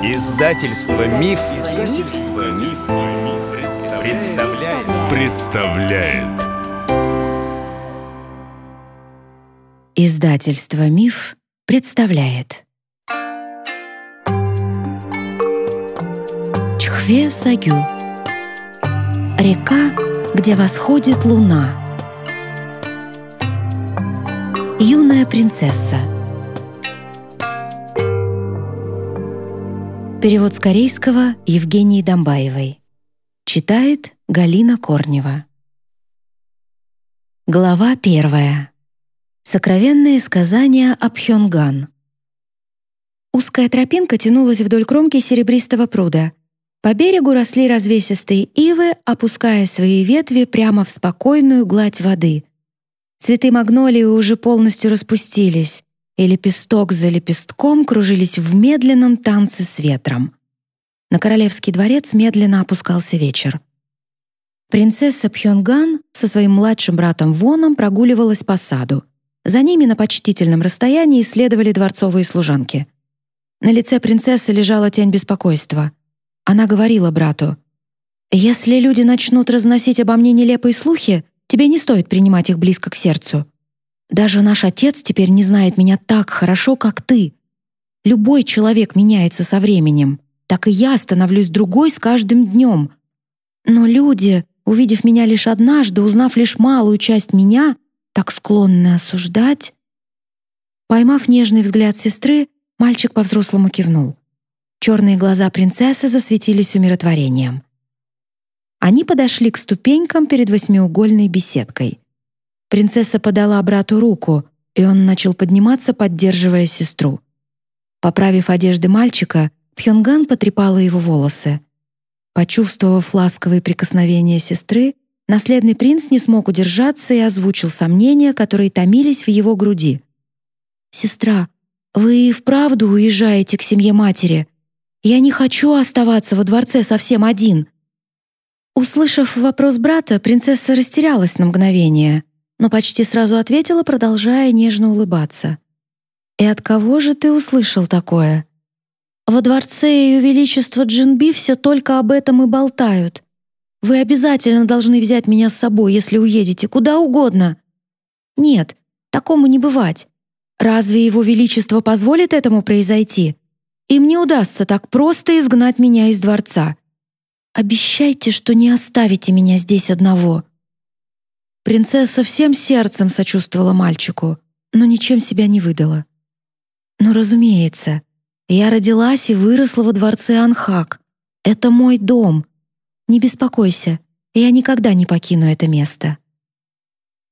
Издательство Миф, Издательство Миф, представляет. представляет. Издательство Миф представляет. Чхве Сагю. Река, где восходит луна. Юная принцесса. Перевод с корейского Евгении Домбаевой. Читает Галина Корнева. Глава первая. Сокровенные сказания о Пхёнган. Узкая тропинка тянулась вдоль кромки серебристого пруда. По берегу росли развесистые ивы, опуская свои ветви прямо в спокойную гладь воды. Цветы магнолии уже полностью распустились и лепесток за лепестком кружились в медленном танце с ветром. На королевский дворец медленно опускался вечер. Принцесса Пхёнган со своим младшим братом Воном прогуливалась по саду. За ними на почтительном расстоянии следовали дворцовые служанки. На лице принцессы лежала тень беспокойства. Она говорила брату, «Если люди начнут разносить обо мне нелепые слухи, тебе не стоит принимать их близко к сердцу. Даже наш отец теперь не знает меня так хорошо, как ты. Любой человек меняется со временем, так и я становлюсь другой с каждым днем. Но люди, увидев меня лишь однажды, узнав лишь малую часть меня, так склонны осуждать. Поймав нежный взгляд сестры, мальчик по-взрослому кивнул. Черные глаза принцессы засветились умиротворением. Они подошли к ступенькам перед восьмиугольной беседкой — Принцесса подала брату руку, и он начал подниматься, поддерживая сестру. Поправив одежды мальчика, Пхёнган потрепала его волосы. Почувствовав ласковые прикосновения сестры, наследный принц не смог удержаться и озвучил сомнения, которые томились в его груди. «Сестра, вы и вправду уезжаете к семье матери? Я не хочу оставаться во дворце совсем один». Услышав вопрос брата, принцесса растерялась на мгновение, но почти сразу ответила, продолжая нежно улыбаться. «И от кого же ты услышал такое?» «Во дворце Ее Величества Джинби все только об этом и болтают. Вы обязательно должны взять меня с собой, если уедете, куда угодно». «Нет, такому не бывать. Разве Его Величество позволит этому произойти? Им не удастся так просто изгнать меня из дворца. Обещайте, что не оставите меня здесь одного». Принцесса всем сердцем сочувствовала мальчику, но ничем себя не выдала. Но, разумеется, я родилась и выросла во дворце Анхак. Это мой дом. Не беспокойся, я никогда не покину это место.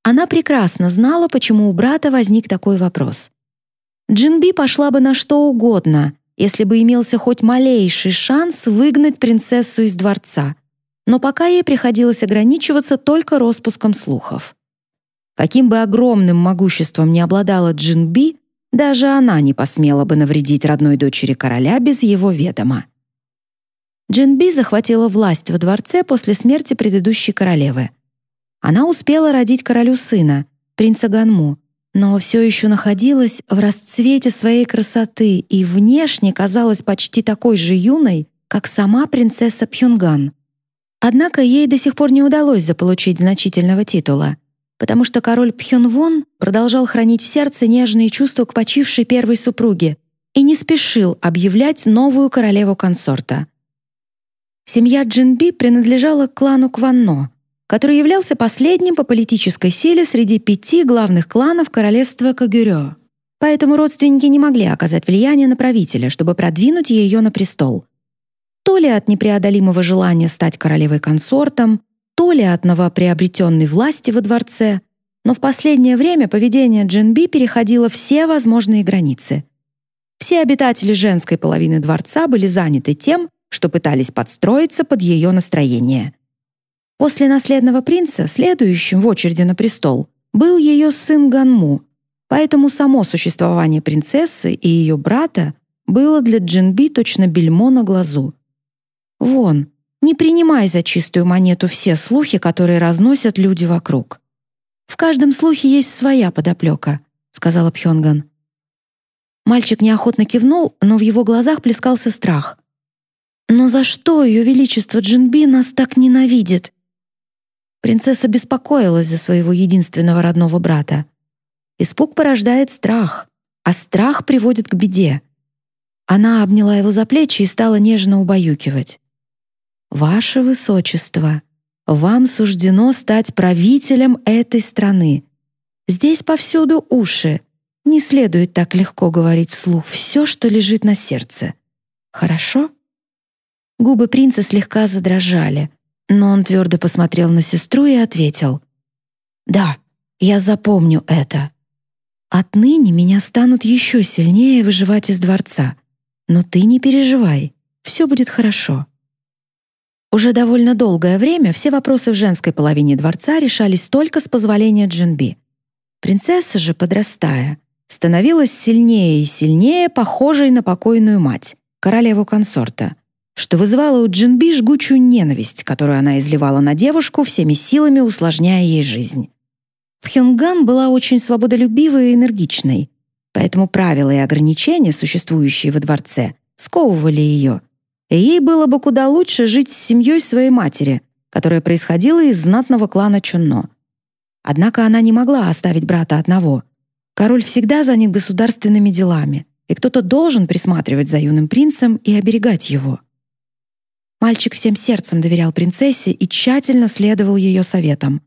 Она прекрасно знала, почему у брата возник такой вопрос. Джинби пошла бы на что угодно, если бы имелся хоть малейший шанс выгнать принцессу из дворца — но пока ей приходилось ограничиваться только распуском слухов. Каким бы огромным могуществом ни обладала Джинби, даже она не посмела бы навредить родной дочери короля без его ведома. Джинби захватила власть во дворце после смерти предыдущей королевы. Она успела родить королю сына, принца Ганму, но все еще находилась в расцвете своей красоты и внешне казалась почти такой же юной, как сама принцесса Пхёнган. Однако ей до сих пор не удалось заполучить значительного титула, потому что король Пхёнвон продолжал хранить в сердце нежные чувства к почившей первой супруге и не спешил объявлять новую королеву консорта. Семья Джинби принадлежала к клану Кванно, который являлся последним по политической силе среди пяти главных кланов королевства Кагюрё. Поэтому родственники не могли оказать влияние на правителя, чтобы продвинуть ее на престол — то ли от непреодолимого желания стать королевой-консортом, то ли от новоприобретенной власти во дворце, но в последнее время поведение Джинби переходило все возможные границы. Все обитатели женской половины дворца были заняты тем, что пытались подстроиться под ее настроение. После наследного принца, следующим в очереди на престол, был ее сын Ганму, поэтому само существование принцессы и ее брата было для Джинби точно бельмо на глазу. Вон, не принимай за чистую монету все слухи, которые разносят люди вокруг. В каждом слухе есть своя подоплека, сказала Пхёнган. Мальчик неохотно кивнул, но в его глазах плескался страх. «Но за что Ее Величество Джинби нас так ненавидит?» Принцесса беспокоилась за своего единственного родного брата. Испуг порождает страх, а страх приводит к беде. Она обняла его за плечи и стала нежно убаюкивать. «Ваше Высочество, вам суждено стать правителем этой страны. Здесь повсюду уши. Не следует так легко говорить вслух все, что лежит на сердце. Хорошо?» Губы принца слегка задрожали, но он твердо посмотрел на сестру и ответил. «Да, я запомню это. Отныне меня станут еще сильнее выживать из дворца. Но ты не переживай, все будет хорошо». Уже довольно долгое время все вопросы в женской половине дворца решались только с позволения Джинби. Принцесса же, подрастая, становилась сильнее и сильнее похожей на покойную мать, королеву консорта, что вызывало у Джинби жгучую ненависть, которую она изливала на девушку, всеми силами усложняя ей жизнь. Пхёнган была очень свободолюбивой и энергичной, поэтому правила и ограничения, существующие во дворце, сковывали ее, и ей было бы куда лучше жить с семьей своей матери, которая происходила из знатного клана Чунно. Однако она не могла оставить брата одного. Король всегда занят государственными делами, и кто-то должен присматривать за юным принцем и оберегать его. Мальчик всем сердцем доверял принцессе и тщательно следовал ее советам.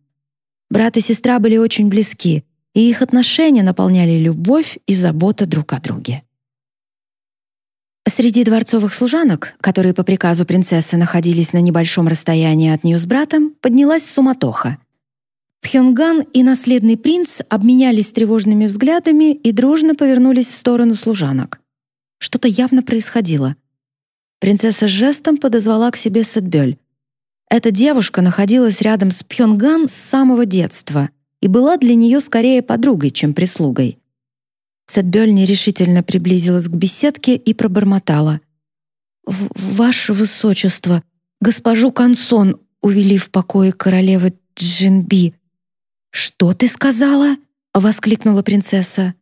Брат и сестра были очень близки, и их отношения наполняли любовь и забота друг о друге. Среди дворцовых служанок, которые по приказу принцессы находились на небольшом расстоянии от нее с братом, поднялась суматоха. Пхёнган и наследный принц обменялись тревожными взглядами и дружно повернулись в сторону служанок. Что-то явно происходило. Принцесса жестом подозвала к себе Сэтбёль. Эта девушка находилась рядом с Пхёнган с самого детства и была для нее скорее подругой, чем прислугой. Сэтбёль нерешительно приблизилась к беседке и пробормотала. «Ваше Высочество, госпожу Консон увели в покое королевы Джинби». «Что ты сказала?» — воскликнула принцесса.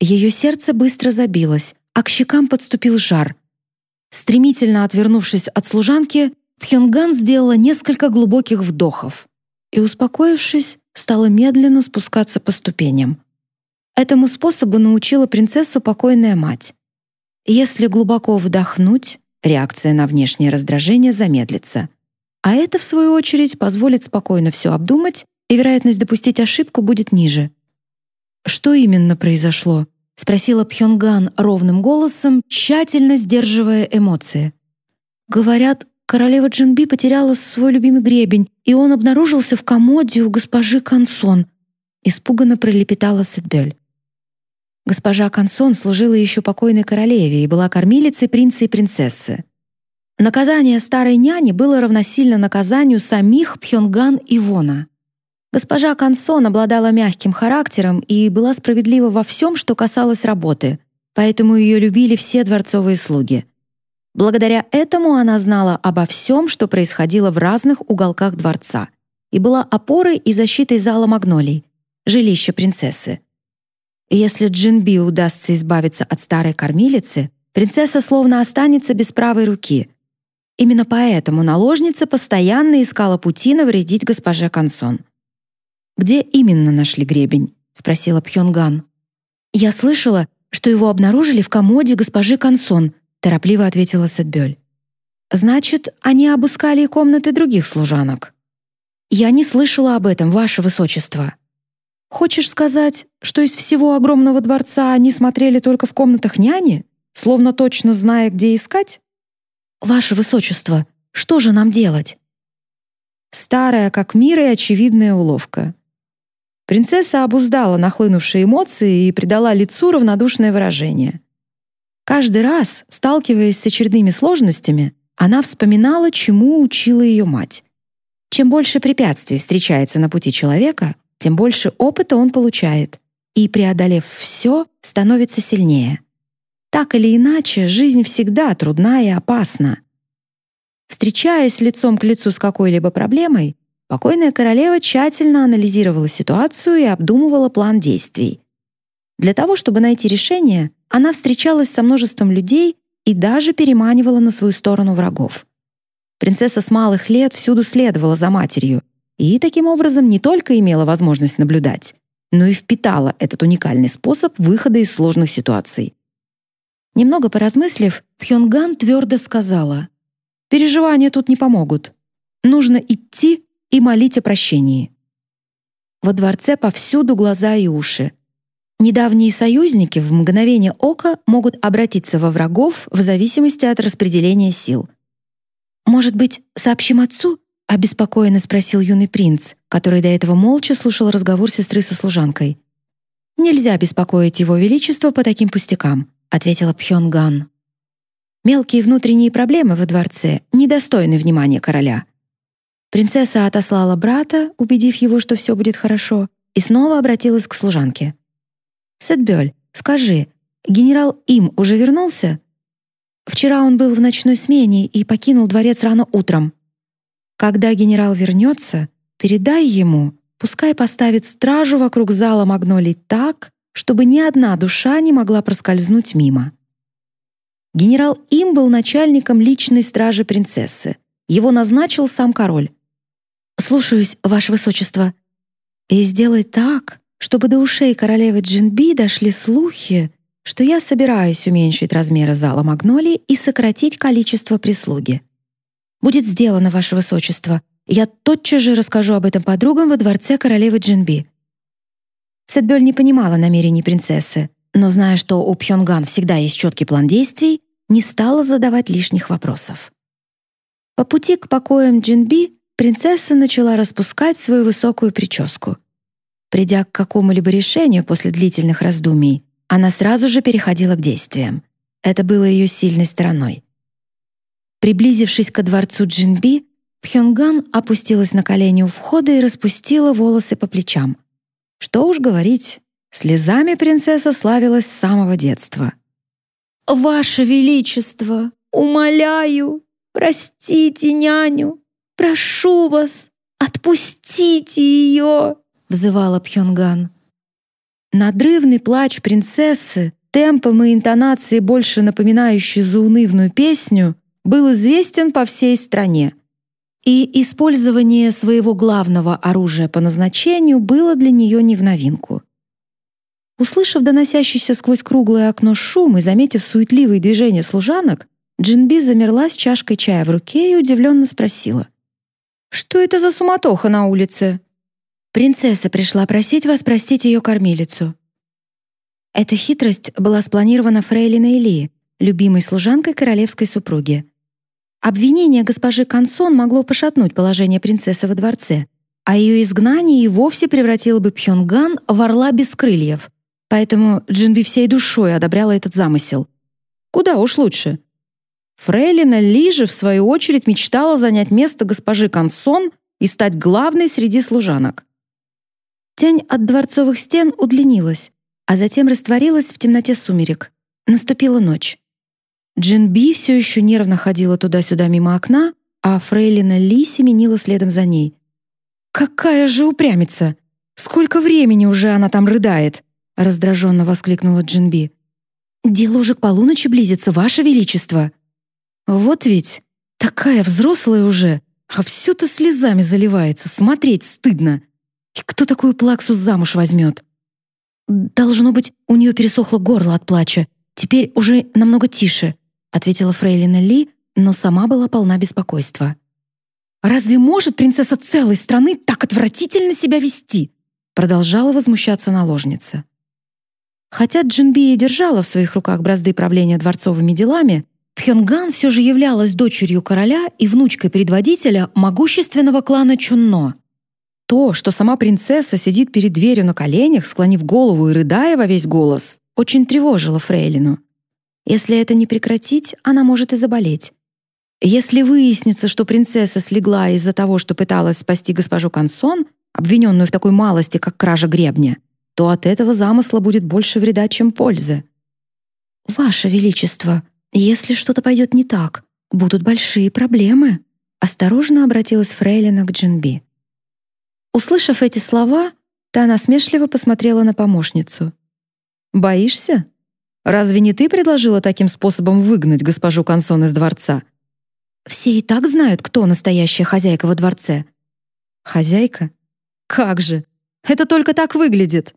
Ее сердце быстро забилось, а к щекам подступил жар. Стремительно отвернувшись от служанки, Пхёнган сделала несколько глубоких вдохов и, успокоившись, стала медленно спускаться по ступеням. Этому способу научила принцессу покойная мать. Если глубоко вдохнуть, реакция на внешнее раздражение замедлится, а это, в свою очередь, позволит спокойно все обдумать, и вероятность допустить ошибку будет ниже. «Что именно произошло?» — спросила Пхёнган ровным голосом, тщательно сдерживая эмоции. «Говорят, Королева Джинби потеряла свой любимый гребень, и он обнаружился в комоде у госпожи Консон. Испуганно пролепетала Сетбель. Госпожа Консон служила еще покойной королеве и была кормилицей принца и принцессы. Наказание старой няни было равносильно наказанию самих Пхёнган и Вона. Госпожа Консон обладала мягким характером и была справедлива во всем, что касалось работы, поэтому ее любили все дворцовые слуги — Благодаря этому она знала обо всем, что происходило в разных уголках дворца, и была опорой и защитой зала Магнолий, жилища принцессы. Если Джинби удастся избавиться от старой кормилицы, принцесса словно останется без правой руки. Именно поэтому наложница постоянно искала пути навредить госпоже Консон. «Где именно нашли гребень?» — спросила Пхёнган. «Я слышала, что его обнаружили в комоде госпожи Консон», торопливо ответила Сетбёль. Значит, они обыскали и комнаты других служанок. Я не слышала об этом, ваше высочество. Хочешь сказать, что из всего огромного дворца они смотрели только в комнатах няни, словно точно зная, где искать? Ваше высочество, что же нам делать? Старая как мир и очевидная уловка. Принцесса обуздала нахлынувшие эмоции и придала лицу равнодушное выражение. Каждый раз, сталкиваясь с очередными сложностями, она вспоминала, чему учила ее мать. Чем больше препятствий встречается на пути человека, тем больше опыта он получает, и, преодолев все, становится сильнее. Так или иначе, жизнь всегда трудна и опасна. Встречаясь лицом к лицу с какой-либо проблемой, покойная королева тщательно анализировала ситуацию и обдумывала план действий. Для того, чтобы найти решение, она встречалась со множеством людей и даже переманивала на свою сторону врагов. Принцесса с малых лет всюду следовала за матерью и таким образом не только имела возможность наблюдать, но и впитала этот уникальный способ выхода из сложных ситуаций. Немного поразмыслив, Пхёнган твердо сказала: "Переживания тут не помогут. Нужно идти и молить о прощении". Во дворце повсюду глаза и уши. Недавние союзники в мгновение ока могут обратиться во врагов в зависимости от распределения сил. Может быть, сообщим отцу? Обеспокоенно спросил юный принц, который до этого молча слушал разговор сестры со служанкой. Нельзя беспокоить его величество по таким пустякам, ответила Пхёнган. Мелкие внутренние проблемы во дворце недостойны внимания короля. Принцесса отослала брата, убедив его, что все будет хорошо, и снова обратилась к служанке. «Сетбёль, скажи, генерал Им уже вернулся?» «Вчера он был в ночной смене и покинул дворец рано утром», когда генерал вернется, передай ему, пускай поставит стражу вокруг зала магнолий так, чтобы ни одна душа не могла проскользнуть мимо. Генерал Им был начальником личной стражи принцессы. Его назначил сам король. «Слушаюсь, ваше высочество. И сделай так, чтобы до ушей королевы Джинби дошли слухи, что я собираюсь уменьшить размеры зала магнолий и сократить количество прислуги. Будет сделано, ваше высочество. Я тотчас же расскажу об этом подругам во дворце королевы Джинби. Сетбёль не понимала намерений принцессы, но зная, что у Пхёнган всегда есть четкий план действий, не стала задавать лишних вопросов. По пути к покоям Джинби принцесса начала распускать свою высокую прическу. Придя к какому-либо решению после длительных раздумий, она сразу же переходила к действиям. Это было ее сильной стороной. Приблизившись ко дворцу Джинби, Пхёнган опустилась на колени у входа и распустила волосы по плечам. Что уж говорить, слезами принцесса славилась с самого детства. «Ваше Величество, умоляю, простите няню, прошу вас, отпустите ее!» — взывала Пхёнган. Надрывный плач принцессы, темпом и интонацией больше напоминающий заунывную песню, был известен по всей стране. И использование своего главного оружия по назначению было для нее не в новинку. Услышав доносящийся сквозь круглое окно шум и заметив суетливые движения служанок, Джинби замерла с чашкой чая в руке и удивленно спросила: "Что это за суматоха на улице?" Принцесса пришла просить вас простить ее кормилицу. Эта хитрость была спланирована фрейлиной Ли, любимой служанкой королевской супруги. Обвинение госпожи Кансон могло пошатнуть положение принцессы во дворце, а ее изгнание и вовсе превратило бы Пхёнган в орла без крыльев. Поэтому Джинби всей душой одобряла этот замысел. Куда уж лучше. Фрейлина Ли же, в свою очередь, мечтала занять место госпожи Кансон и стать главной среди служанок. Тень от дворцовых стен удлинилась, а затем растворилась в темноте сумерек. Наступила ночь. Джин Би все еще нервно ходила туда-сюда мимо окна, а фрейлина Ли семенила следом за ней. «Какая же упрямица! Сколько времени уже она там рыдает!» раздраженно воскликнула Джин Би. «Дело уже к полуночи близится, Ваше Величество!» «Вот ведь! Такая взрослая уже, а все-то слезами заливается, смотреть стыдно! И кто такую плаксу замуж возьмет?» «Должно быть, у нее пересохло горло от плача. Теперь уже намного тише», ответила фрейлина Ли, но сама была полна беспокойства. Разве может принцесса целой страны так отвратительно себя вести? продолжала возмущаться наложница. Хотя Джинби и держала в своих руках бразды правления дворцовыми делами, Пхёнган все же являлась дочерью короля и внучкой предводителя могущественного клана Чунно. То, что сама принцесса сидит перед дверью на коленях, склонив голову и рыдая во весь голос, очень тревожило Фрейлину. Если это не прекратить, она может и заболеть. Если выяснится, что принцесса слегла из-за того, что пыталась спасти госпожу Кансон, обвиненную в такой малости, как кража гребня, то от этого замысла будет больше вреда, чем пользы. Ваше величество, если что-то пойдет не так, будут большие проблемы, осторожно обратилась фрейлина к Джинби. Услышав эти слова, та насмешливо посмотрела на помощницу. Боишься? Разве не ты предложила таким способом выгнать госпожу Консон из дворца? Все и так знают, кто настоящая хозяйка во дворце. Хозяйка? Как же? Это только так выглядит.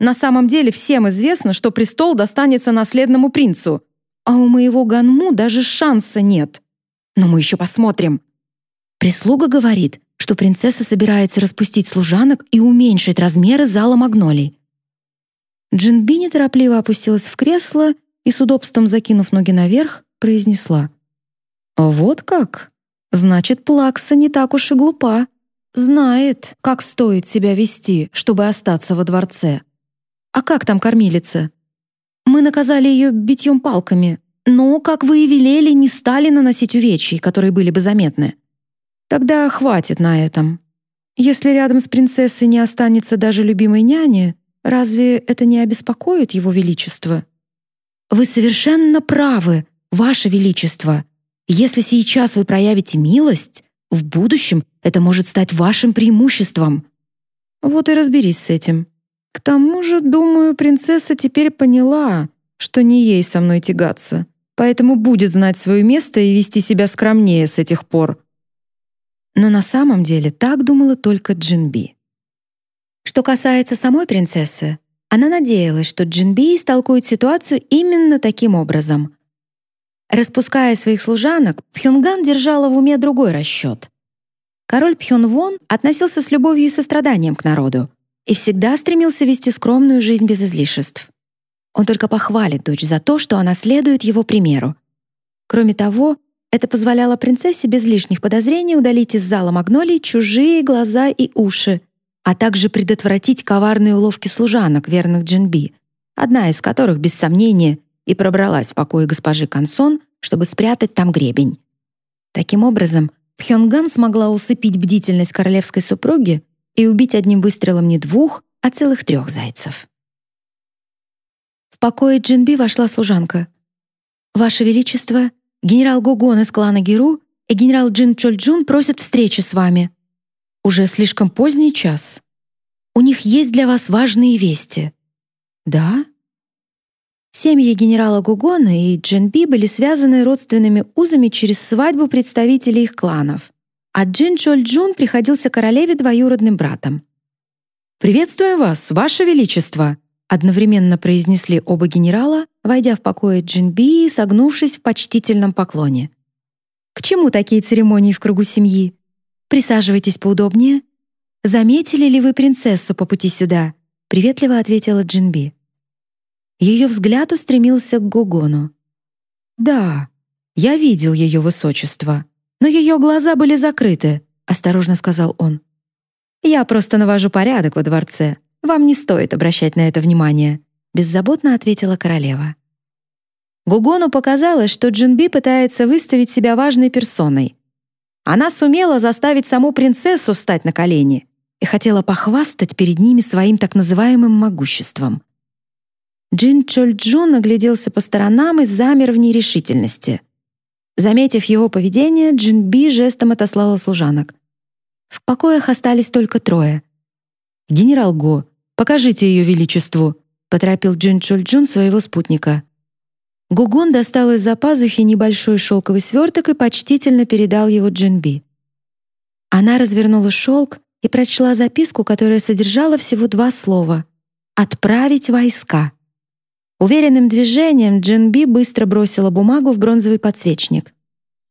На самом деле всем известно, что престол достанется наследному принцу, а у моего Ганму даже шанса нет. Но мы еще посмотрим. Прислуга говорит, что принцесса собирается распустить служанок и уменьшить размеры зала магнолий. Джинби неторопливо опустилась в кресло и, с удобством закинув ноги наверх, произнесла. «Вот как? Значит, Плакса не так уж и глупа. Знает, как стоит себя вести, чтобы остаться во дворце. А как там кормилица? Мы наказали ее битьем палками, но, как вы и велели, не стали наносить увечий, которые были бы заметны. Тогда хватит на этом. Если рядом с принцессой не останется даже любимой няни, разве это не обеспокоит его величество? Вы совершенно правы, ваше величество. Если сейчас вы проявите милость, в будущем это может стать вашим преимуществом. Вот и разберись с этим. К тому же, думаю, принцесса теперь поняла, что не ей со мной тягаться, поэтому будет знать свое место и вести себя скромнее с этих пор. Но на самом деле так думала только Джинби. Что касается самой принцессы, она надеялась, что Джинби истолкует ситуацию именно таким образом. Распуская своих служанок, Пхёнган держала в уме другой расчет. Король Пхёнвон относился с любовью и состраданием к народу и всегда стремился вести скромную жизнь без излишеств. Он только похвалит дочь за то, что она следует его примеру. Кроме того, это позволяло принцессе без лишних подозрений удалить из зала магнолий чужие глаза и уши, а также предотвратить коварные уловки служанок, верных Джинби, одна из которых, без сомнения, и пробралась в покои госпожи Консон, чтобы спрятать там гребень. Таким образом, Пхёнган смогла усыпить бдительность королевской супруги и убить одним выстрелом не двух, а целых трех зайцев. В покое Джинби вошла служанка. «Ваше Величество, Генерал Гогон из клана Геру и генерал Джин Чольджун просят встречи с вами. Уже слишком поздний час. У них есть для вас важные вести. Да? Семьи генерала Гугона и Джин Би были связаны родственными узами через свадьбу представителей их кланов, а Джин Чольджун приходился королеве двоюродным братом. «Приветствуем вас, ваше величество!» одновременно произнесли оба генерала, войдя в покои Джинби и согнувшись в почтительном поклоне. К чему такие церемонии в кругу семьи? Присаживайтесь поудобнее. Заметили ли вы принцессу по пути сюда? приветливо ответила Джинби. Ее взгляд устремился к Гогону. Да, я видел ее высочество, но ее глаза были закрыты, осторожно сказал он. Я просто навожу порядок во дворце. Вам не стоит обращать на это внимание, беззаботно ответила королева. Гугону показалось, что Джинби пытается выставить себя важной персоной. Она сумела заставить саму принцессу встать на колени и хотела похвастать перед ними своим так называемым могуществом. Джин Чольджун огляделся по сторонам и замер в нерешительности. Заметив его поведение, Джинби жестом отослала служанок. В покоях остались только трое. «Генерал Го, покажите ее величеству», — поторопил Джин Чольджун своего спутника. Гугун достал из-за пазухи небольшой шелковый сверток и почтительно передал его Джинби. Она развернула шелк и прочла записку, которая содержала всего два слова «Отправить войска». Уверенным движением Джинби быстро бросила бумагу в бронзовый подсвечник.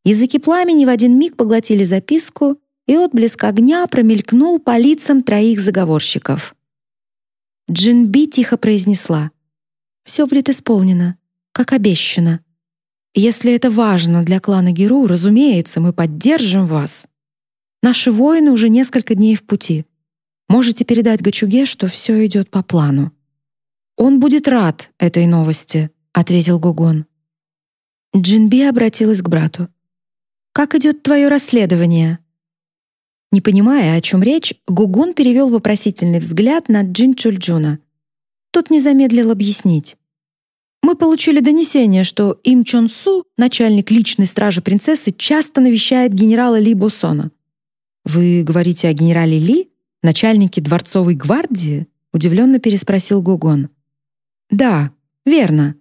Языки пламени в один миг поглотили записку, и отблеск огня промелькнул по лицам троих заговорщиков. Джинби тихо произнесла: «Все будет исполнено, как обещано. Если это важно для клана Геру, разумеется, мы поддержим вас. Наши воины уже несколько дней в пути. Можете передать Гачуге, что все идет по плану. Он будет рад этой новости, ответил Гугон. Джинби обратилась к брату. Как идет твое расследование? Не понимая, о чем речь, Гугун перевел вопросительный взгляд на Джин Чульджуна. Тот не замедлил объяснить. Мы получили донесение, что Им Чон Су, начальник личной стражи принцессы, часто навещает генерала Ли Босона. Вы говорите о генерале Ли, начальнике дворцовой гвардии? удивленно переспросил Гугон. Да, верно.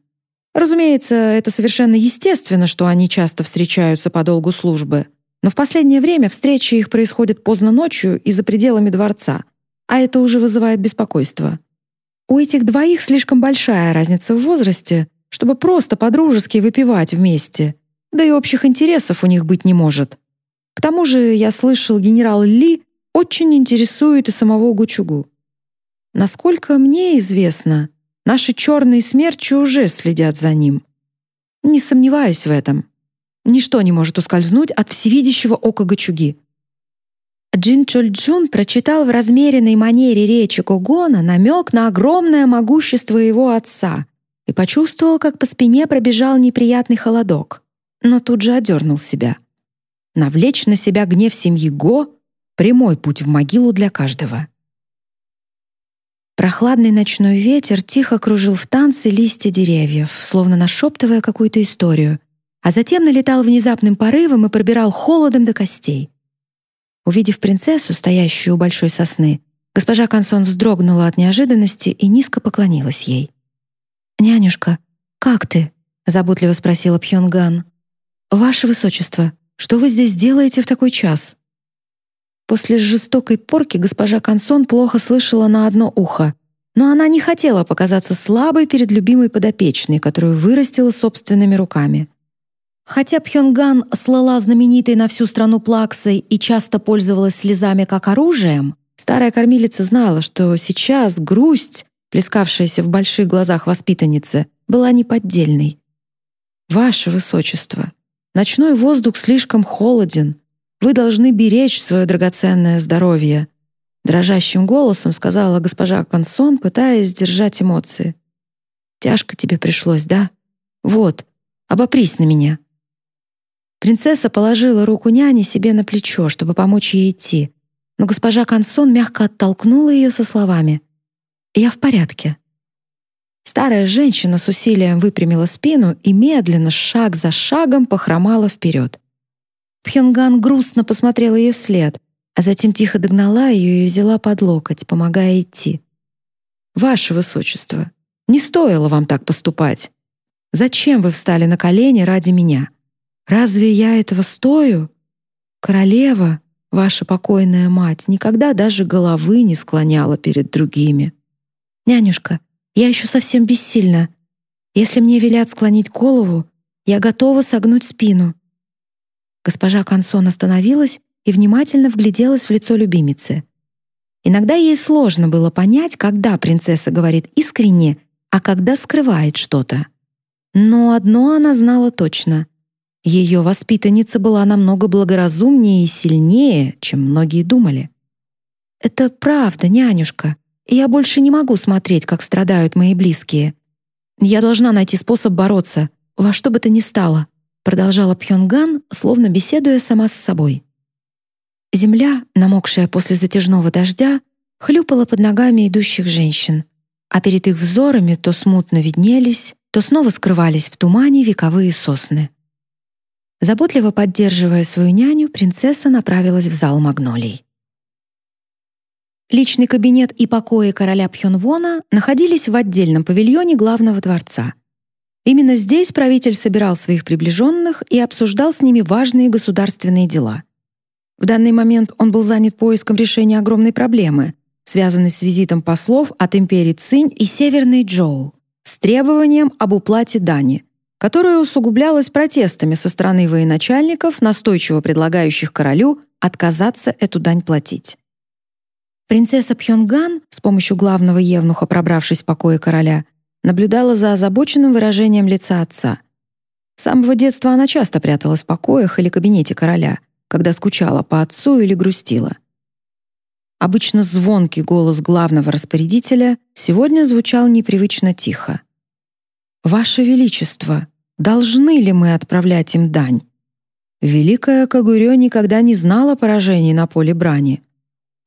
Разумеется, это совершенно естественно, что они часто встречаются по долгу службы, но в последнее время встречи их происходят поздно ночью и за пределами дворца, а это уже вызывает беспокойство. У этих двоих слишком большая разница в возрасте, чтобы просто подружески выпивать вместе, да и общих интересов у них быть не может. К тому же, я слышал, генерал Ли очень интересует и самого Гучугу. Насколько мне известно, наши черные смерчи уже следят за ним. Не сомневаюсь в этом. Ничто не может ускользнуть от всевидящего ока Гачуги. Джин Чольджун прочитал в размеренной манере речи Когона намек на огромное могущество его отца и почувствовал, как по спине пробежал неприятный холодок, но тут же одернул себя. Навлечь на себя гнев семьи Го — прямой путь в могилу для каждого. Прохладный ночной ветер тихо кружил в танце листья деревьев, словно нашептывая какую-то историю, а затем налетал внезапным порывом и пробирал холодом до костей. Увидев принцессу, стоящую у большой сосны, госпожа Консон вздрогнула от неожиданности и низко поклонилась ей. «Нянюшка, как ты?» — заботливо спросила Пхёнган. «Ваше высочество, что вы здесь делаете в такой час?» После жестокой порки госпожа Консон плохо слышала на одно ухо, но она не хотела показаться слабой перед любимой подопечной, которую вырастила собственными руками. Хотя Пхёнган слала знаменитой на всю страну плаксой и часто пользовалась слезами как оружием, старая кормилица знала, что сейчас грусть, плескавшаяся в больших глазах воспитанницы, была неподдельной. «Ваше Высочество, ночной воздух слишком холоден. Вы должны беречь свое драгоценное здоровье», дрожащим голосом сказала госпожа Консон, пытаясь сдержать эмоции. «Тяжко тебе пришлось, да? Вот, обопрись на меня». Принцесса положила руку няни себе на плечо, чтобы помочь ей идти, но госпожа Консон мягко оттолкнула ее со словами «Я в порядке». Старая женщина с усилием выпрямила спину и медленно, шаг за шагом, похромала вперед. Пхёнган грустно посмотрела ей вслед, а затем тихо догнала ее и взяла под локоть, помогая идти. «Ваше Высочество, не стоило вам так поступать. Зачем вы встали на колени ради меня?» Разве я этого стою? Королева, ваша покойная мать, никогда даже головы не склоняла перед другими. Нянюшка, я еще совсем бессильна. Если мне велят склонить голову, я готова согнуть спину. Госпожа Консон остановилась и внимательно вгляделась в лицо любимицы. Иногда ей сложно было понять, когда принцесса говорит искренне, а когда скрывает что-то. Но одно она знала точно. Ее воспитанница была намного благоразумнее и сильнее, чем многие думали. «Это правда, нянюшка. Я больше не могу смотреть, как страдают мои близкие. Я должна найти способ бороться, во что бы то ни стало», продолжала Пхёнган, словно беседуя сама с собой. Земля, намокшая после затяжного дождя, хлюпала под ногами идущих женщин, а перед их взорами то смутно виднелись, то снова скрывались в тумане вековые сосны. Заботливо поддерживая свою няню, принцесса направилась в зал магнолий. Личный кабинет и покои короля Пхёнвона находились в отдельном павильоне главного дворца. Именно здесь правитель собирал своих приближенных и обсуждал с ними важные государственные дела. В данный момент он был занят поиском решения огромной проблемы, связанной с визитом послов от империи Цинь и Северной Джоу, с требованием об уплате дани, которая усугублялась протестами со стороны военачальников, настойчиво предлагающих королю отказаться эту дань платить. Принцесса Пхёнган, с помощью главного евнуха пробравшись в покои короля, наблюдала за озабоченным выражением лица отца. С самого детства она часто пряталась в покоях или кабинете короля, когда скучала по отцу или грустила. Обычно звонкий голос главного распорядителя сегодня звучал непривычно тихо. «Ваше Величество, должны ли мы отправлять им дань?» Великая Кагурё никогда не знала поражений на поле брани.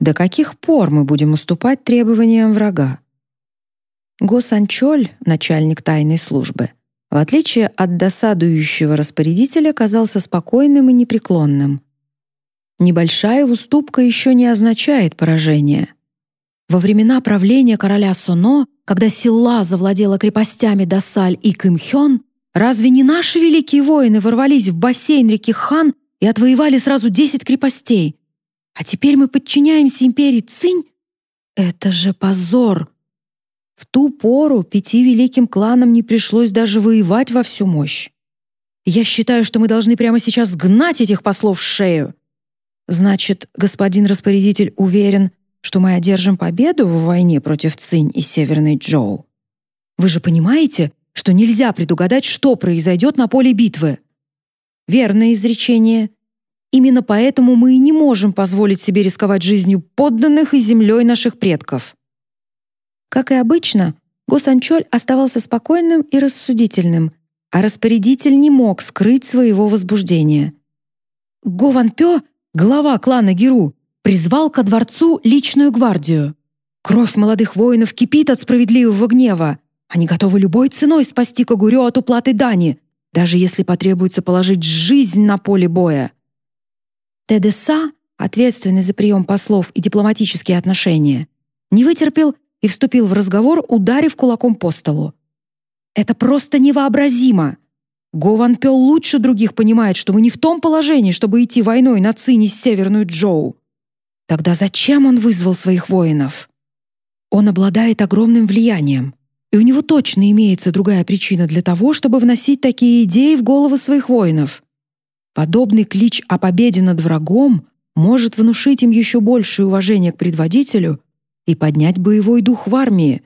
До каких пор мы будем уступать требованиям врага? Госанчоль, начальник тайной службы, в отличие от досадующего распорядителя, казался спокойным и непреклонным. Небольшая уступка еще не означает поражение. Во времена правления короля Соно когда Силла завладела крепостями Дасаль и Кымхён, разве не наши великие воины ворвались в бассейн реки Хан и отвоевали сразу 10 крепостей? А теперь мы подчиняемся империи Цинь? Это же позор! В ту пору пяти великим кланам не пришлось даже воевать во всю мощь. Я считаю, что мы должны прямо сейчас гнать этих послов в шею. Значит, господин распорядитель уверен, что мы одержим победу в войне против Цинь и Северной Джоу. Вы же понимаете, что нельзя предугадать, что произойдет на поле битвы. Верное изречение. Именно поэтому мы и не можем позволить себе рисковать жизнью подданных и землей наших предков. Как и обычно, Госанчоль оставался спокойным и рассудительным, а распорядитель не мог скрыть своего возбуждения. Го Ван Пё, глава клана Геру, призвал ко дворцу личную гвардию. Кровь молодых воинов кипит от справедливого гнева. Они готовы любой ценой спасти Кагурё от уплаты дани, даже если потребуется положить жизнь на поле боя. Тедеса, ответственный за прием послов и дипломатические отношения, не вытерпел и вступил в разговор, ударив кулаком по столу. «Это просто невообразимо!» Гован Пел лучше других понимает, что мы не в том положении, чтобы идти войной на Цине с Северную Джоу. Тогда зачем он вызвал своих воинов? Он обладает огромным влиянием, и у него точно имеется другая причина для того, чтобы вносить такие идеи в головы своих воинов. Подобный клич о победе над врагом может внушить им еще большее уважение к предводителю и поднять боевой дух в армии.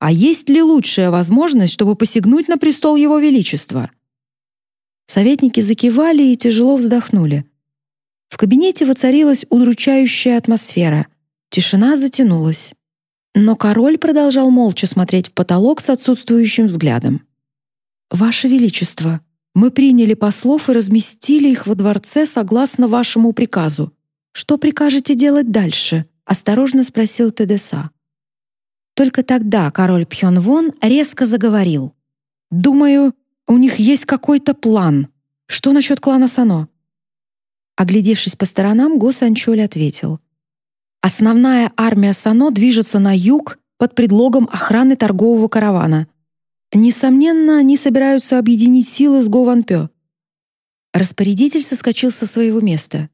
А есть ли лучшая возможность, чтобы посягнуть на престол его величества? Советники закивали и тяжело вздохнули. В кабинете воцарилась удручающая атмосфера. Тишина затянулась. Но король продолжал молча смотреть в потолок с отсутствующим взглядом. «Ваше Величество, мы приняли послов и разместили их во дворце согласно вашему приказу. Что прикажете делать дальше?» — осторожно спросил Тедеса. Только тогда король Пхёнвон резко заговорил. «Думаю, у них есть какой-то план. Что насчет клана Сано?» Оглядевшись по сторонам, Го Санчоль ответил. «Основная армия Сано движется на юг под предлогом охраны торгового каравана. Несомненно, они собираются объединить силы с Го Ванпё». Распорядитель соскочил со своего места.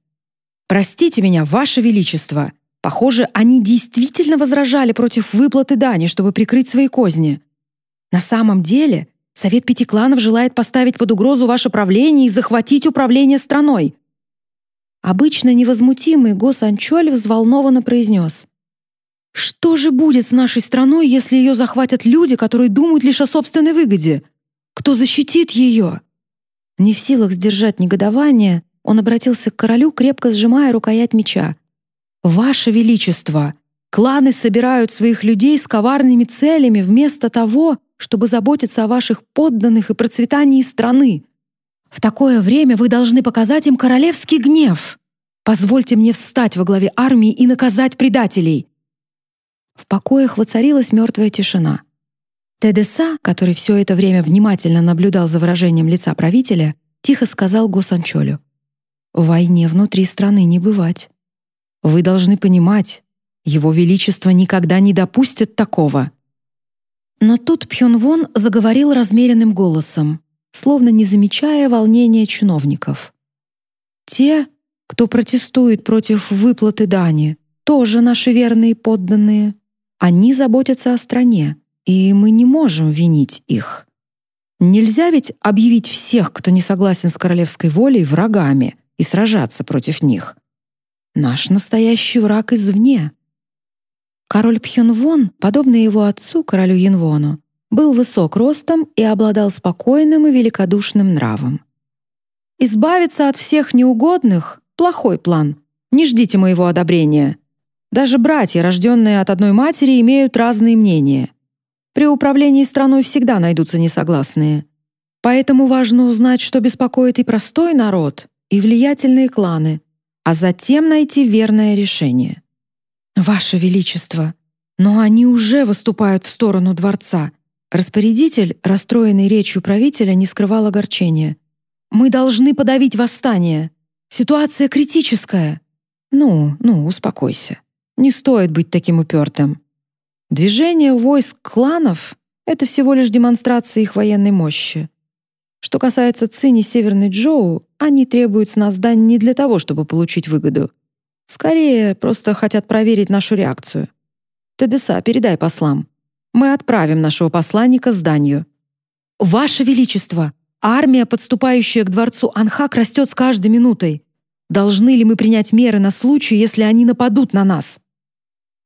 «Простите меня, Ваше Величество! Похоже, они действительно возражали против выплаты дани, чтобы прикрыть свои козни. На самом деле, Совет Пяти Кланов желает поставить под угрозу ваше правление и захватить управление страной. Обычно невозмутимый Госанчоль взволнованно произнес. «Что же будет с нашей страной, если ее захватят люди, которые думают лишь о собственной выгоде? Кто защитит ее?» Не в силах сдержать негодование, он обратился к королю, крепко сжимая рукоять меча. «Ваше Величество, кланы собирают своих людей с коварными целями вместо того, чтобы заботиться о ваших подданных и процветании страны. В такое время вы должны показать им королевский гнев. Позвольте мне встать во главе армии и наказать предателей». В покоях воцарилась мертвая тишина. Тедеса, который все это время внимательно наблюдал за выражением лица правителя, тихо сказал Госанчолю. «В войне внутри страны не бывать. Вы должны понимать, его Величество никогда не допустит такого». Но тут Пхёнвон заговорил размеренным голосом словно не замечая волнения чиновников. Те, кто протестует против выплаты дани, тоже наши верные подданные. Они заботятся о стране, и мы не можем винить их. Нельзя ведь объявить всех, кто не согласен с королевской волей, врагами и сражаться против них. Наш настоящий враг извне. Король Пхёнвон, подобно его отцу, королю Янвону, был высок ростом и обладал спокойным и великодушным нравом. Избавиться от всех неугодных — плохой план. Не ждите моего одобрения. Даже братья, рожденные от одной матери, имеют разные мнения. При управлении страной всегда найдутся несогласные. Поэтому важно узнать, что беспокоит и простой народ, и влиятельные кланы, а затем найти верное решение. Ваше Величество, но они уже выступают в сторону дворца, Распорядитель, расстроенный речью правителя, не скрывал огорчения. «Мы должны подавить восстание. Ситуация критическая». «Ну, ну, успокойся. Не стоит быть таким упертым. Движение войск кланов — это всего лишь демонстрация их военной мощи. Что касается Цини Северной Джоу, они требуют с нас дань не для того, чтобы получить выгоду. Скорее, просто хотят проверить нашу реакцию. Тедеса, передай послам. Мы отправим нашего посланника с данью. Ваше Величество, армия, подступающая к дворцу Анхак, растет с каждой минутой. Должны ли мы принять меры на случай, если они нападут на нас?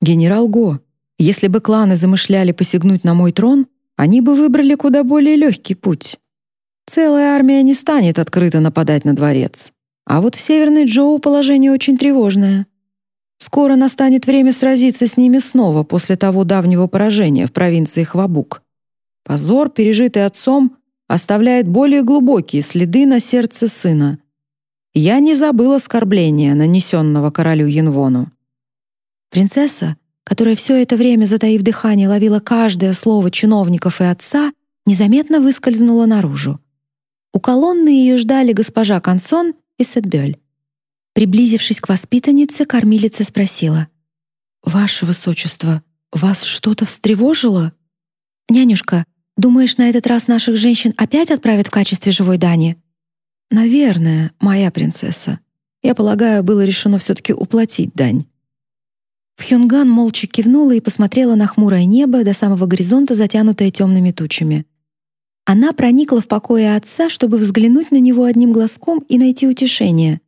Генерал Го, если бы кланы замышляли посягнуть на мой трон, они бы выбрали куда более легкий путь. Целая армия не станет открыто нападать на дворец. А вот в Северной Джоу положение очень тревожное. Скоро настанет время сразиться с ними снова после того давнего поражения в провинции Хвабук. Позор, пережитый отцом, оставляет более глубокие следы на сердце сына. Я не забыл оскорбления, нанесенного королю Янвону. Принцесса, которая все это время, затаив дыхание, ловила каждое слово чиновников и отца, незаметно выскользнула наружу. У колонны ее ждали госпожа Консон и Сетбёль. Приблизившись к воспитаннице, кормилица спросила. «Ваше высочество, вас что-то встревожило?» «Нянюшка, думаешь, на этот раз наших женщин опять отправят в качестве живой дани?» «Наверное, моя принцесса. Я полагаю, было решено все-таки уплатить дань. Пхёнган молча кивнула и посмотрела на хмурое небо до самого горизонта, затянутое темными тучами. Она проникла в покои отца, чтобы взглянуть на него одним глазком и найти утешение,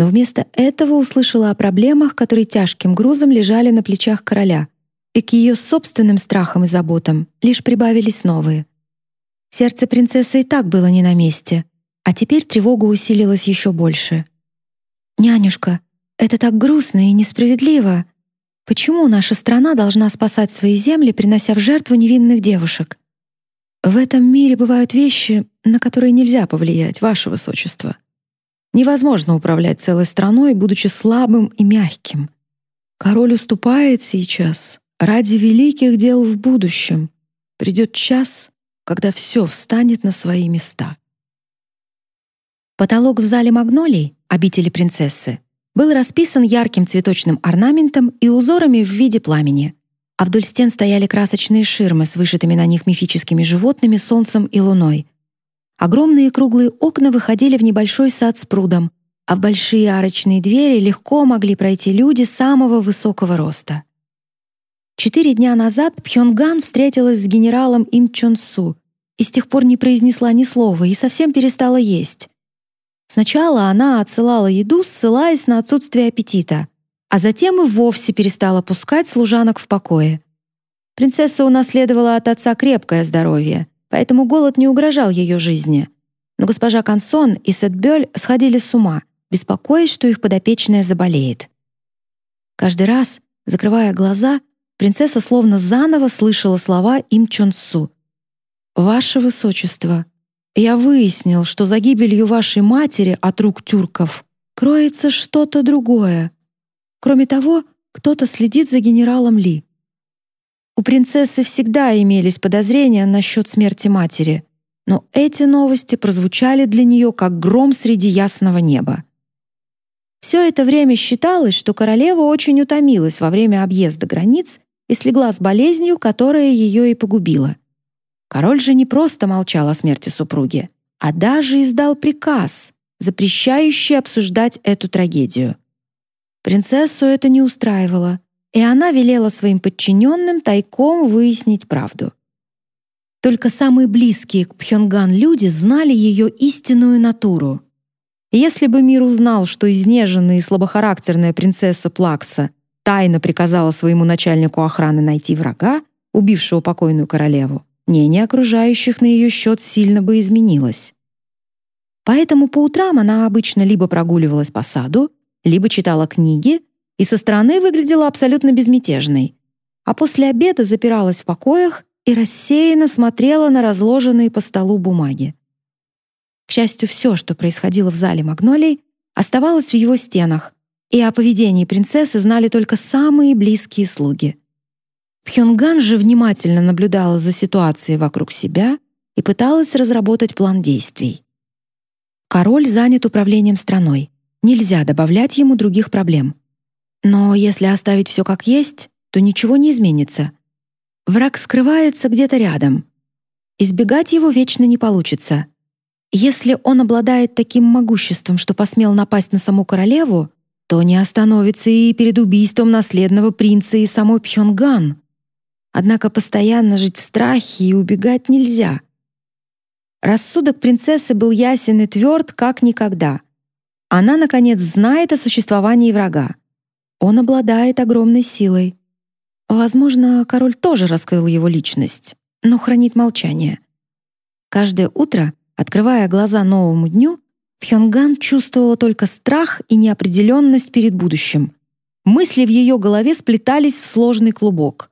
но вместо этого услышала о проблемах, которые тяжким грузом лежали на плечах короля, и к ее собственным страхам и заботам лишь прибавились новые. Сердце принцессы и так было не на месте, а теперь тревога усилилась еще больше. «Нянюшка, это так грустно и несправедливо», Почему наша страна должна спасать свои земли, принося в жертву невинных девушек? В этом мире бывают вещи, на которые нельзя повлиять, ваше высочество. Невозможно управлять целой страной, будучи слабым и мягким. Король уступает сейчас ради великих дел в будущем. Придет час, когда все встанет на свои места. Потолок в зале магнолий, обители принцессы, был расписан ярким цветочным орнаментом и узорами в виде пламени, а вдоль стен стояли красочные ширмы с вышитыми на них мифическими животными, солнцем и луной. Огромные круглые окна выходили в небольшой сад с прудом, а в большие арочные двери легко могли пройти люди самого высокого роста. Четыре дня назад Пхёнган встретилась с генералом Им Чон Су и с тех пор не произнесла ни слова и совсем перестала есть. Сначала она отсылала еду, ссылаясь на отсутствие аппетита, а затем и вовсе перестала пускать служанок в покое. Принцесса унаследовала от отца крепкое здоровье, поэтому голод не угрожал ее жизни. Но госпожа Консон и Сетбёль сходили с ума, беспокоясь, что их подопечная заболеет. Каждый раз, закрывая глаза, принцесса словно заново слышала слова Им Чон Су. «Ваше высочество, я выяснил, что за гибелью вашей матери от рук тюрков кроется что-то другое. Кроме того, кто-то следит за генералом Ли. У принцессы всегда имелись подозрения насчет смерти матери, но эти новости прозвучали для нее как гром среди ясного неба. Все это время считалось, что королева очень утомилась во время объезда границ и слегла с болезнью, которая ее и погубила. Король же не просто молчал о смерти супруги, а даже издал приказ, запрещающий обсуждать эту трагедию. Принцессу это не устраивало, и она велела своим подчиненным тайком выяснить правду. Только самые близкие к Пхёнган люди знали ее истинную натуру. если бы мир узнал, что изнеженная и слабохарактерная принцесса Плакса тайно приказала своему начальнику охраны найти врага, убившего покойную королеву, мнение окружающих на ее счет сильно бы изменилось. Поэтому по утрам она обычно либо прогуливалась по саду, либо читала книги и со стороны выглядела абсолютно безмятежной, а после обеда запиралась в покоях и рассеянно смотрела на разложенные по столу бумаги. К счастью, все, что происходило в зале Магнолий, оставалось в его стенах, и о поведении принцессы знали только самые близкие слуги. Пхёнган же внимательно наблюдала за ситуацией вокруг себя и пыталась разработать план действий. Король занят управлением страной. Нельзя добавлять ему других проблем. Но если оставить все как есть, то ничего не изменится. Враг скрывается где-то рядом. Избегать его вечно не получится. Если он обладает таким могуществом, что посмел напасть на саму королеву, то не остановится и перед убийством наследного принца и самой Пхёнган. Однако постоянно жить в страхе и убегать нельзя. Рассудок принцессы был ясен и тверд, как никогда. Она, наконец, знает о существовании врага. Он обладает огромной силой. Возможно, король тоже раскрыл его личность, но хранит молчание. Каждое утро, открывая глаза новому дню, Пхёнган чувствовала только страх и неопределенность перед будущим. Мысли в ее голове сплетались в сложный клубок.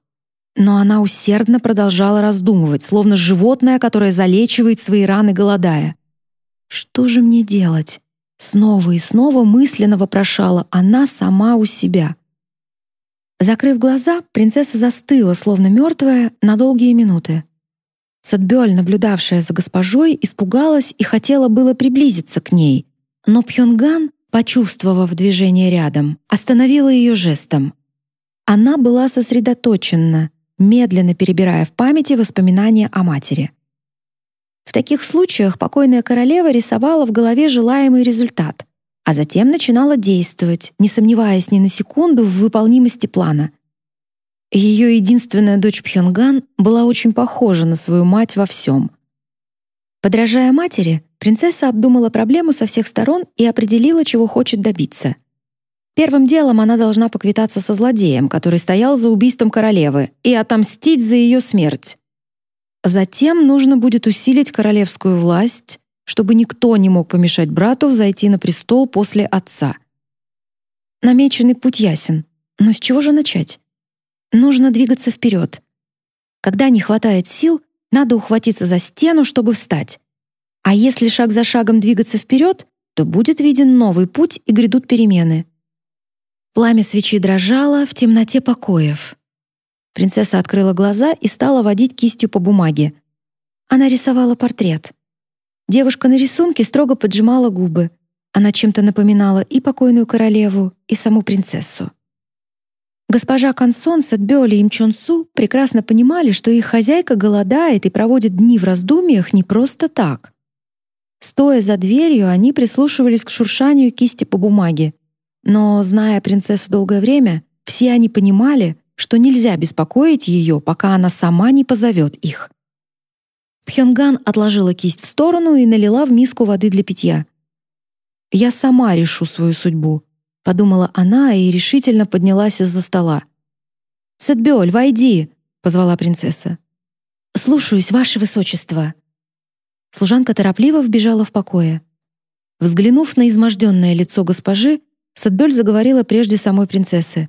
Но она усердно продолжала раздумывать, словно животное, которое залечивает свои раны, голодая. «Что же мне делать?» Снова и снова мысленно вопрошала она сама у себя. Закрыв глаза, принцесса застыла, словно мертвая, на долгие минуты. Садбёль, наблюдавшая за госпожой, испугалась и хотела было приблизиться к ней, но Пхёнган, почувствовав движение рядом, остановила ее жестом. Она была сосредоточена, медленно перебирая в памяти воспоминания о матери. В таких случаях покойная королева рисовала в голове желаемый результат, а затем начинала действовать, не сомневаясь ни на секунду в выполнимости плана. Ее единственная дочь Пхёнган была очень похожа на свою мать во всем. Подражая матери, принцесса обдумала проблему со всех сторон и определила, чего хочет добиться — Первым делом она должна поквитаться со злодеем, который стоял за убийством королевы, и отомстить за ее смерть. Затем нужно будет усилить королевскую власть, чтобы никто не мог помешать брату взойти на престол после отца. Намеченный путь ясен, но с чего же начать? Нужно двигаться вперед. Когда не хватает сил, надо ухватиться за стену, чтобы встать. А если шаг за шагом двигаться вперед, то будет виден новый путь и грядут перемены. Пламя свечи дрожало в темноте покоев. Принцесса открыла глаза и стала водить кистью по бумаге. Она рисовала портрет. Девушка на рисунке строго поджимала губы. Она чем-то напоминала и покойную королеву, и саму принцессу. Госпожа Консон, Садбёли и Мчонсу прекрасно понимали, что их хозяйка голодает и проводит дни в раздумьях не просто так. Стоя за дверью, они прислушивались к шуршанию кисти по бумаге. Но, зная принцессу долгое время, все они понимали, что нельзя беспокоить ее, пока она сама не позовет их. Пхёнган отложила кисть в сторону и налила в миску воды для питья. «Я сама решу свою судьбу», — подумала она и решительно поднялась из-за стола. «Сэтбёль, войди», — позвала принцесса. «Слушаюсь, ваше высочество». Служанка торопливо вбежала в покое. Взглянув на изможденное лицо госпожи, Садбёль заговорила прежде самой принцессы.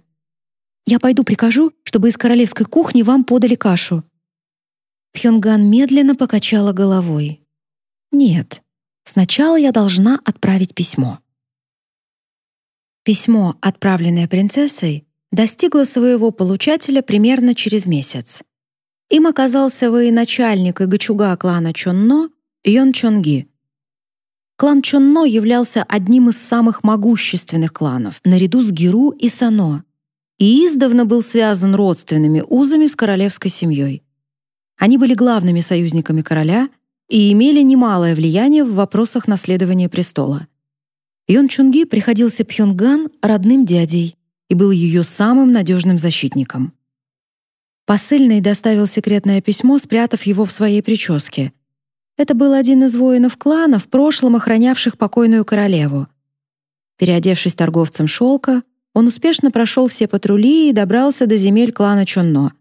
«Я пойду прикажу, чтобы из королевской кухни вам подали кашу». Пхёнган медленно покачала головой. «Нет, сначала я должна отправить письмо». Письмо, отправленное принцессой, достигло своего получателя примерно через месяц. Им оказался военачальник и гачуга клана Чонно Йон Чонги, Клан Чонно являлся одним из самых могущественных кланов, наряду с Геру и Сано, и издавна был связан родственными узами с королевской семьей. Они были главными союзниками короля и имели немалое влияние в вопросах наследования престола. Йон Чунги приходился Пхёнган родным дядей и был ее самым надежным защитником. Посыльный доставил секретное письмо, спрятав его в своей прическе — это был один из воинов клана, в прошлом охранявших покойную королеву. Переодевшись торговцем шелка, он успешно прошел все патрули и добрался до земель клана Чонно.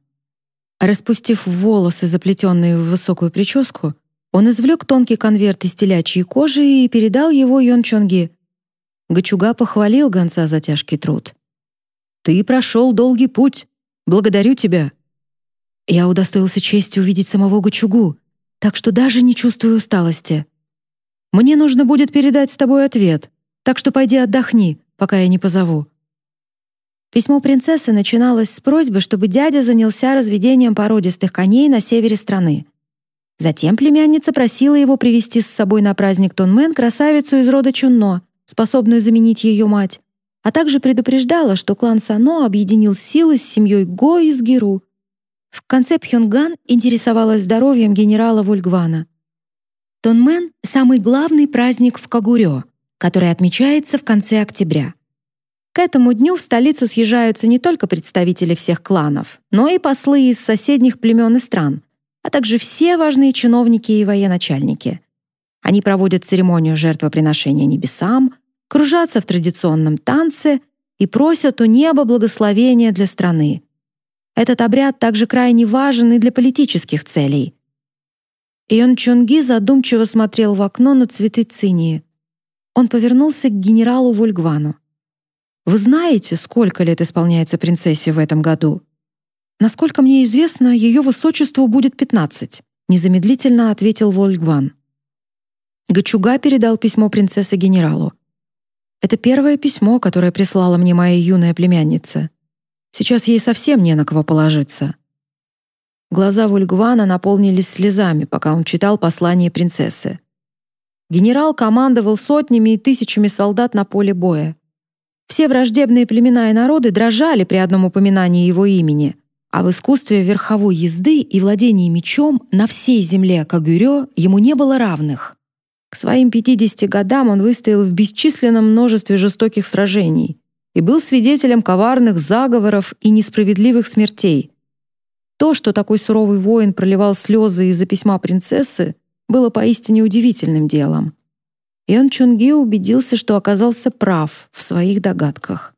Распустив волосы, заплетенные в высокую прическу, он извлек тонкий конверт из телячьей кожи и передал его Йон Чонги. Гачуга похвалил гонца за тяжкий труд. «Ты прошел долгий путь. Благодарю тебя». Я удостоился чести увидеть самого Гачугу, так что даже не чувствую усталости. Мне нужно будет передать с тобой ответ, так что пойди отдохни, пока я не позову». Письмо принцессы начиналось с просьбы, чтобы дядя занялся разведением породистых коней на севере страны. Затем племянница просила его привести с собой на праздник Тонмен красавицу из рода Чунно, способную заменить ее мать, а также предупреждала, что клан Сано объединил силы с семьей Го из Геру. В конце Пхёнган интересовалась здоровьем генерала Вольгвана. Тонмен — самый главный праздник в Кагурё, который отмечается в конце октября. К этому дню в столицу съезжаются не только представители всех кланов, но и послы из соседних племен и стран, а также все важные чиновники и военачальники. Они проводят церемонию жертвоприношения небесам, кружатся в традиционном танце и просят у неба благословения для страны. Этот обряд также крайне важен и для политических целей. Ион Чунги задумчиво смотрел в окно на цветы цинии. Он повернулся к генералу Вольгвану. «Вы знаете, сколько лет исполняется принцессе в этом году?» «Насколько мне известно, ее высочеству будет 15», незамедлительно ответил Вольгван. Гачуга передал письмо принцессе генералу. Это первое письмо, которое прислала мне моя юная племянница. Сейчас ей совсем не на кого положиться. Глаза Вульгвана наполнились слезами, пока он читал послание принцессы. Генерал командовал сотнями и тысячами солдат на поле боя. Все враждебные племена и народы дрожали при одном упоминании его имени, а в искусстве верховой езды и владении мечом на всей земле Кагюрё ему не было равных. К своим 50 годам он выстоял в бесчисленном множестве жестоких сражений и был свидетелем коварных заговоров и несправедливых смертей. То, что такой суровый воин проливал слезы из-за письма принцессы, было поистине удивительным делом. Он Чунги убедился, что оказался прав в своих догадках.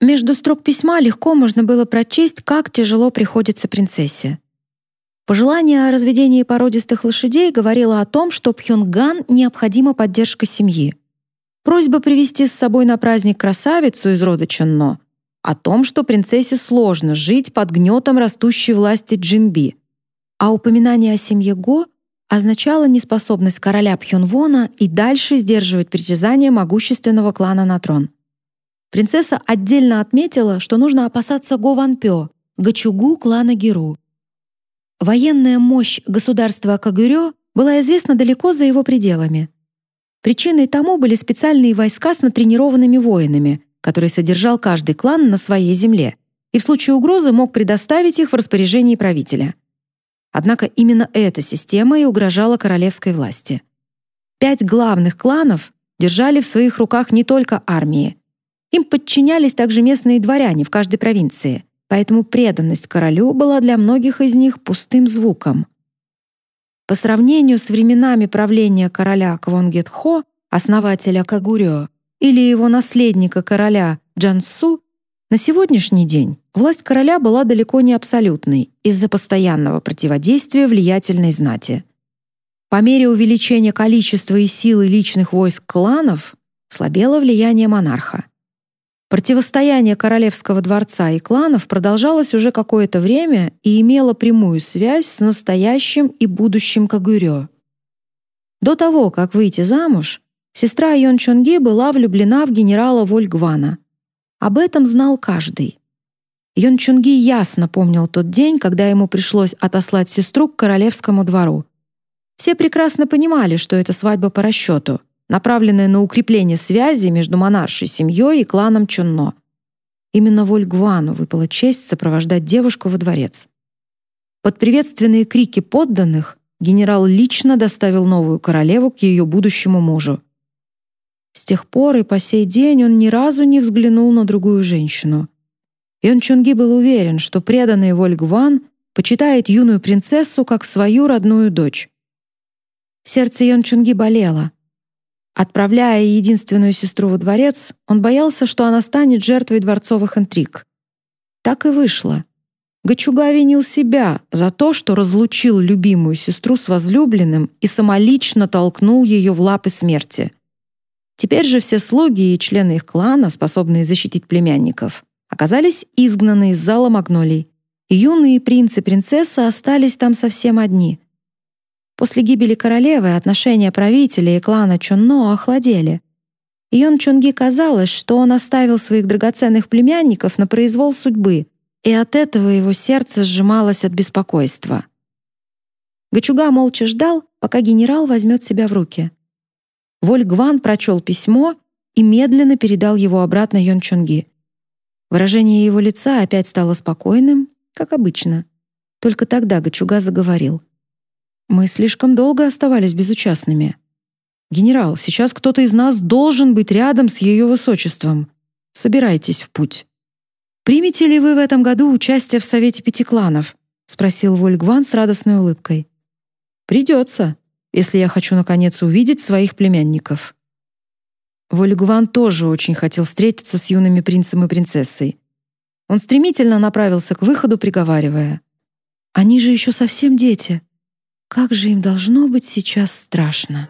Между строк письма легко можно было прочесть, как тяжело приходится принцессе. Пожелание о разведении породистых лошадей говорило о том, что Пхёнган необходима поддержка семьи. Просьба привести с собой на праздник красавицу из рода Чонно о том, что принцессе сложно жить под гнетом растущей власти Джинби. А упоминание о семье Го означало неспособность короля Пхёнвона и дальше сдерживать притязания могущественного клана на трон. Принцесса отдельно отметила, что нужно опасаться Го Ванпё, Гачугу клана Геру, Военная мощь государства Кагурё была известна далеко за его пределами. Причиной тому были специальные войска с натренированными воинами, которые содержал каждый клан на своей земле, и в случае угрозы мог предоставить их в распоряжении правителя. Однако именно эта система и угрожала королевской власти. Пять главных кланов держали в своих руках не только армии. Им подчинялись также местные дворяне в каждой провинции — поэтому преданность королю была для многих из них пустым звуком. По сравнению с временами правления короля Квонгетхо, основателя Кагурё, или его наследника короля Джансу, на сегодняшний день власть короля была далеко не абсолютной из-за постоянного противодействия влиятельной знати. По мере увеличения количества и силы личных войск кланов слабело влияние монарха. Противостояние королевского дворца и кланов продолжалось уже какое-то время и имело прямую связь с настоящим и будущим Кагурё. До того, как выйти замуж, сестра Йон Чонги была влюблена в генерала Вольгвана. Об этом знал каждый. Йон Чунги ясно помнил тот день, когда ему пришлось отослать сестру к королевскому двору. Все прекрасно понимали, что это свадьба по расчету — направленная на укрепление связи между монаршей семьей и кланом Чунно. Именно Вольгвану выпала честь сопровождать девушку во дворец. Под приветственные крики подданных генерал лично доставил новую королеву к ее будущему мужу. С тех пор и по сей день он ни разу не взглянул на другую женщину. Йон Чунги был уверен, что преданный Вольгван почитает юную принцессу как свою родную дочь. Сердце Йон Чунги болело — Отправляя единственную сестру во дворец, он боялся, что она станет жертвой дворцовых интриг. Так и вышло. Гачуга винил себя за то, что разлучил любимую сестру с возлюбленным и самолично толкнул ее в лапы смерти. Теперь же все слуги и члены их клана, способные защитить племянников, оказались изгнаны из зала магнолий. Юные принц и принцесса остались там совсем одни — После гибели королевы отношения правителя и клана Чунно охладели. Йон Чунги казалось, что он оставил своих драгоценных племянников на произвол судьбы, и от этого его сердце сжималось от беспокойства. Гачуга молча ждал, пока генерал возьмет себя в руки. Воль Гван прочел письмо и медленно передал его обратно Йон Чунги. Выражение его лица опять стало спокойным, как обычно — Только тогда Гачуга заговорил. «Мы слишком долго оставались безучастными. Генерал, сейчас кто-то из нас должен быть рядом с ее высочеством. Собирайтесь в путь». «Примете ли вы в этом году участие в Совете Пяти Кланов?» — спросил Вольгван с радостной улыбкой. «Придется, если я хочу, наконец, увидеть своих племянников». Вольгван тоже очень хотел встретиться с юными принцем и принцессой. Он стремительно направился к выходу, приговаривая. «Они же еще совсем дети. Как же им должно быть сейчас страшно!»